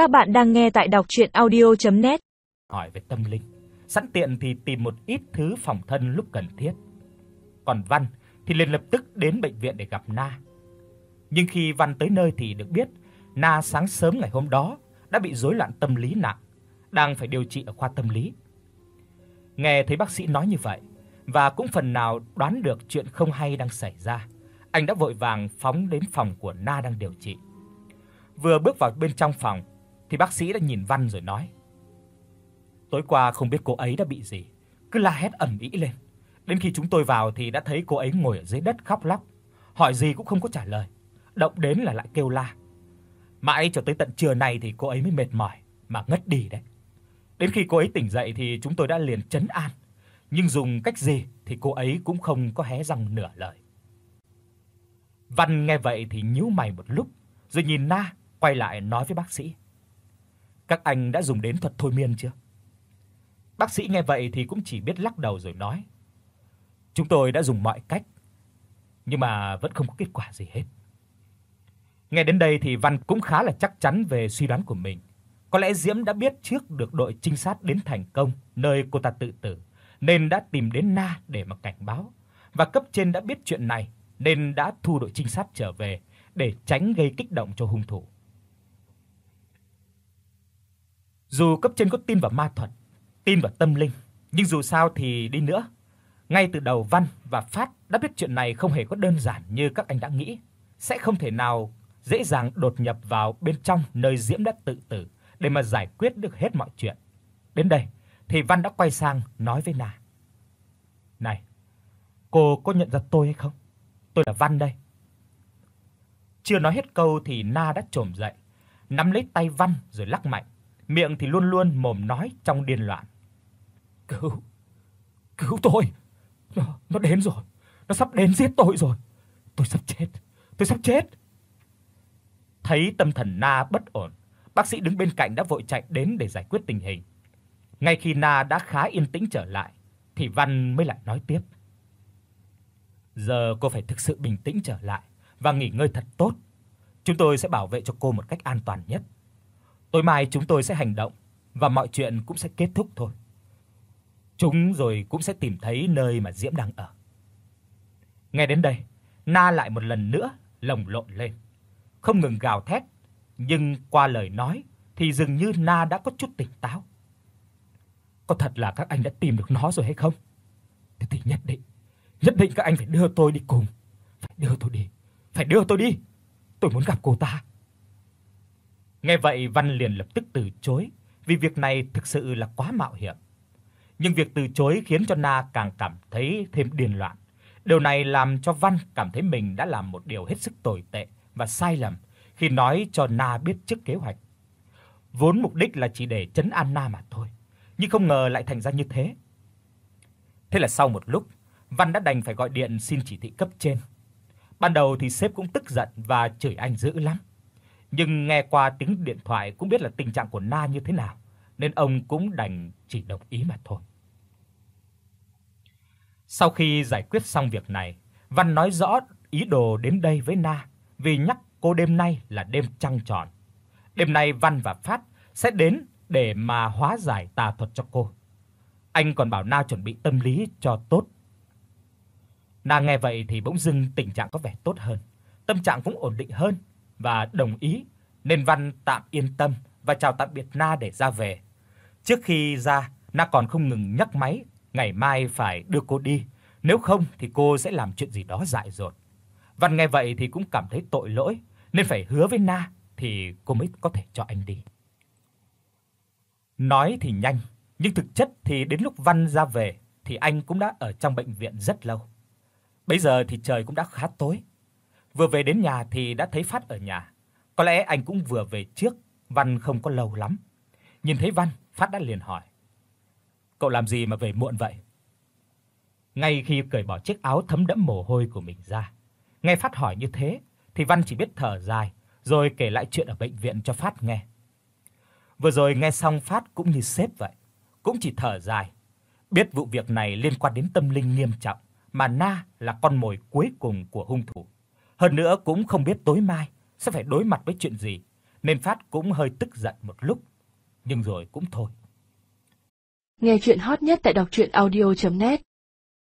Các bạn đang nghe tại đọc audio net Hỏi về tâm linh, sẵn tiện thì tìm một ít thứ phòng thân lúc cần thiết. Còn Văn thì liền lập tức đến bệnh viện để gặp Na. Nhưng khi Văn tới nơi thì được biết, Na sáng sớm ngày hôm đó đã bị rối loạn tâm lý nặng, đang phải điều trị ở khoa tâm lý. Nghe thấy bác sĩ nói như vậy và cũng phần nào đoán được chuyện không hay đang xảy ra, anh đã vội vàng phóng đến phòng của Na đang điều trị. Vừa bước vào bên trong phòng thì bác sĩ đã nhìn Văn rồi nói: "Tối qua không biết cô ấy đã bị gì, cứ la hét ầm ĩ lên. Đến khi chúng tôi vào thì đã thấy cô ấy ngồi ở dưới đất khóc lóc, hỏi gì cũng không có trả lời, động đến là lại kêu la. Mãi cho tới tận trưa nay thì cô ấy mới mệt mỏi mà ngất đi đấy. Đến khi cô ấy tỉnh dậy thì chúng tôi đã liền trấn an, nhưng dùng cách gì thì cô ấy cũng không có hé răng nửa lời. Văn nghe vậy thì nhíu mày một lúc, rồi nhìn Na quay lại nói với bác sĩ: "Các anh đã dùng đến thuật thôi miên chưa?" Bác sĩ nghe vậy thì cũng chỉ biết lắc đầu rồi nói: "Chúng tôi đã dùng mọi cách, nhưng mà vẫn không có kết quả gì hết." Nghe đến đây thì Văn cũng khá là chắc chắn về suy đoán của mình. Có lẽ Diễm đã biết trước được đội trinh sát đến thành công nơi cô ta tự tử, nên đã tìm đến Na để mà cảnh báo. Và cấp trên đã biết chuyện này nên đã thu đội trinh sát trở về để tránh gây kích động cho hung thủ. Dù cấp trên có tin vào ma thuật, tin vào tâm linh, nhưng dù sao thì đi nữa, ngay từ đầu Văn và Phát đã biết chuyện này không hề có đơn giản như các anh đã nghĩ, sẽ không thể nào dễ dàng đột nhập vào bên trong nơi Diễm đã tự tử để mà giải quyết được hết mọi chuyện. Đến đây thì Văn đã quay sang nói với Na. "Này, cô có nhận ra tôi hay không? Tôi là Văn đây." Chưa nói hết câu thì Na đã trồm dậy, nắm lấy tay Văn rồi lắc mạnh, miệng thì luôn luôn mồm nói trong điên loạn. "Cứu! Cứu tôi! Nó nó đến rồi, nó sắp đến giết tôi rồi. Tôi sắp chết, tôi sắp chết." Thấy tâm thần Na bất ổn, bác sĩ đứng bên cạnh đã vội chạy đến để giải quyết tình hình. Ngay khi Na đã khá yên tĩnh trở lại thì Văn mới lại nói tiếp. Giờ cô phải thực sự bình tĩnh trở lại và nghỉ ngơi thật tốt. Chúng tôi sẽ bảo vệ cho cô một cách an toàn nhất. Tối mai chúng tôi sẽ hành động và mọi chuyện cũng sẽ kết thúc thôi. Chúng rồi cũng sẽ tìm thấy nơi mà Diễm đang ở. Nghe đến đây, Na lại một lần nữa lồng lộn lên, không ngừng gào thét, nhưng qua lời nói thì dường như Na đã có chút tỉnh táo. Có thật là các anh đã tìm được nó rồi hay không? Thì, thì nhất định, nhất định các anh phải đưa tôi đi cùng. Phải đưa tôi đi, phải đưa tôi đi. Tôi muốn gặp cô ta. Nghe vậy Văn liền lập tức từ chối, vì việc này thực sự là quá mạo hiểm. Nhưng việc từ chối khiến cho Na càng cảm thấy thêm điên loạn. Điều này làm cho Văn cảm thấy mình đã làm một điều hết sức tồi tệ và sai lầm khi nói cho Na biết trước kế hoạch. Vốn mục đích là chỉ để trấn an Na mà thôi, nhưng không ngờ lại thành ra như thế. Thế là sau một lúc, Văn đã đành phải gọi điện xin chỉ thị cấp trên. Ban đầu thì sếp cũng tức giận và chửi anh dữ lắm. Nhưng nghe qua tiếng điện thoại cũng biết là tình trạng của Na như thế nào, nên ông cũng đành chỉ đồng ý mà thôi. Sau khi giải quyết xong việc này, Văn nói rõ ý đồ đến đây với Na, vì nhắc cô đêm nay là đêm trăng tròn. Đêm nay Văn và Phát sẽ đến để mà hóa giải tà thuật cho cô. Anh còn bảo Na chuẩn bị tâm lý cho tốt. Na nghe vậy thì bỗng dưng tình trạng có vẻ tốt hơn, tâm trạng cũng ổn định hơn và đồng ý, nên Văn tạm yên tâm và chào tạm biệt Na để ra về. Trước khi ra, Na còn không ngừng nhắc máy, ngày mai phải đưa cô đi, nếu không thì cô sẽ làm chuyện gì đó dại dột. Văn nghe vậy thì cũng cảm thấy tội lỗi, nên phải hứa với Na thì cô mới có thể cho anh đi. Nói thì nhanh, nhưng thực chất thì đến lúc Văn ra về thì anh cũng đã ở trong bệnh viện rất lâu. Bây giờ thì trời cũng đã khá tối. Vừa về đến nhà thì đã thấy Phát ở nhà. Có lẽ anh cũng vừa về trước, Văn không có lâu lắm. Nhìn thấy Văn, Phát đã liền hỏi: "Cậu làm gì mà về muộn vậy?" Ngay khi cởi bỏ chiếc áo thấm đẫm mồ hôi của mình ra, nghe Phát hỏi như thế thì Văn chỉ biết thở dài rồi kể lại chuyện ở bệnh viện cho Phát nghe. Vừa rồi nghe xong Phát cũng như sếp vậy, cũng chỉ thở dài, biết vụ việc này liên quan đến tâm linh nghiêm trọng mà Na là con mồi cuối cùng của hung thủ. Hơn nữa cũng không biết tối mai sẽ phải đối mặt với chuyện gì, nên Phát cũng hơi tức giận một lúc, nhưng rồi cũng thôi. Nghe chuyện hot nhất tại đọc audio net